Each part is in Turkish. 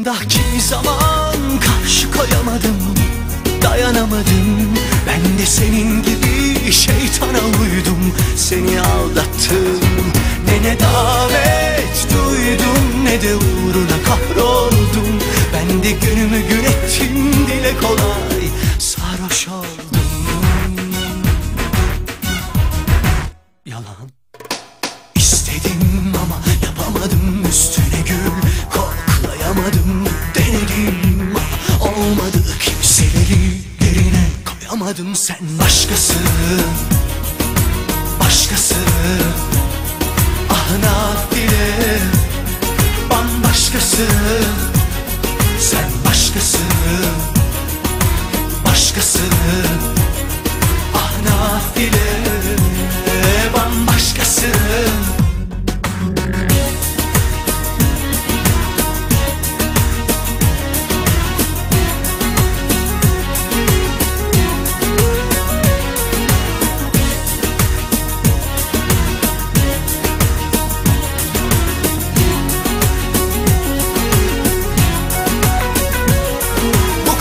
Aslında kimi zaman karşı koyamadım Dayanamadım. Ben de senin gibi şeytana uydum. Seni aldattım Ne nedamet duydum Ne de uğruna kahroldum. Ben de günümü gün ettim dile kolay Sarhoş oldum. Koyamadım sen başkasın. Başkasın. Ah nafile Bambaşkasın. Sen başkasın. Başkasın. Ah nafile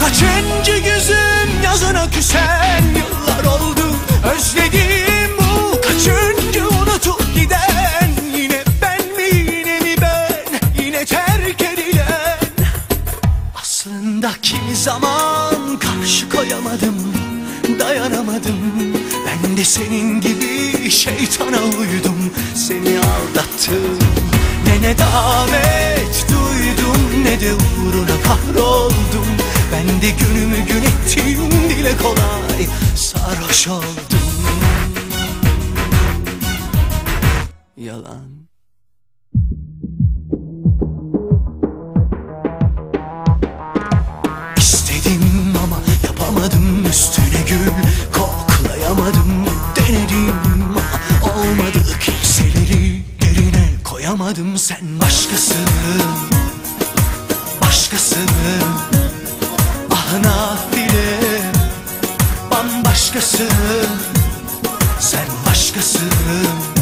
Bu kaçıncı yüzüm yazına küsen yıllar oldu. Özledim bu kaçıncı unutup giden. Yine ben mi yine mi ben? Yine terk edilen. Aslında kimi zaman karşı koyamadım Dayanamadım. Ben de senin gibi şeytana uydum. Seni aldattım Ne ne davet duydum Ne de uğruna kahroldum Ben de günümü gün ettim dile kolay Sarhoş oldum. Yalan. İstedim ama yapamadım üstüne gül Koklayamadım. Denedim ama olmadı Kimseleri yerine koyamadım. Sen başkasın Başkasın nafile Bambaşkasın. Sen başkasın